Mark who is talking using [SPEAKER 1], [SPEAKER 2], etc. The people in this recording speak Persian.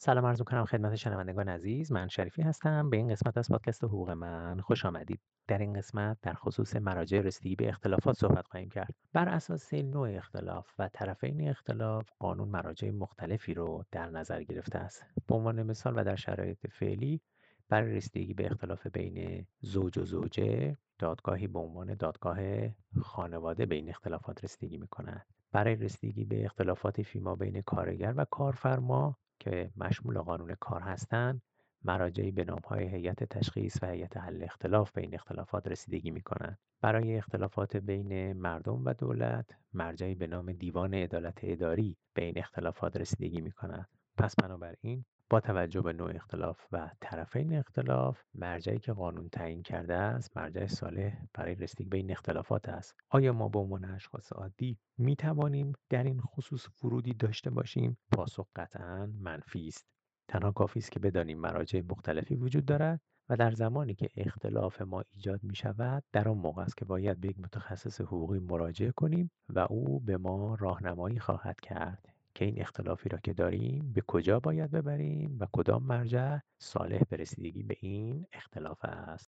[SPEAKER 1] سلام عرض می‌کنم خدمت شنوندگان عزیز. من شریفی هستم. به این قسمت از پادکست حقوق من خوش آمدید. در این قسمت در خصوص مراجع رسیدگی به اختلافات صحبت خواهیم کرد. بر اساس نوع اختلاف و طرفین اختلاف قانون مراجع مختلفی رو در نظر گرفته است. به عنوان مثال و در شرایط فعلی برای رسیدگی به اختلاف بین زوج و زوجه دادگاهی به عنوان دادگاه خانواده به این اختلافات رسیدگی می‌کند. برای رسیدگی به اختلافات فیما بین کارگر و کارفرما که مشمول قانون کار هستند مراجعی به نامهای هیئت تشخیص و هیئت حل اختلاف به این اختلافات رسیدگی می کنند. برای اختلافات بین مردم و دولت مرجعی به نام دیوان عدالت اداری به این اختلافات رسیدگی می کند. پس بنابراین با توجه به نوع اختلاف و طرفین اختلاف مرجعی که قانون تعیین کرده است مرجع صالح برای رسیدگی به این اختلافات است. آیا ما به عنوان اشخاص عادی می توانیم در این خصوص ورودی داشته باشیم؟ پاسخ قطعا منفی است. تنها کافی است که بدانیم مراجع مختلفی وجود دارد و در زمانی که اختلاف ما ایجاد می شود در آن موقع است که باید به یک متخصص حقوقی مراجعه کنیم و او به ما راهنمایی خواهد کرد. که این اختلافی را که داریم به کجا باید ببریم و کدام مرجع صالح به رسیدگی به این اختلاف است؟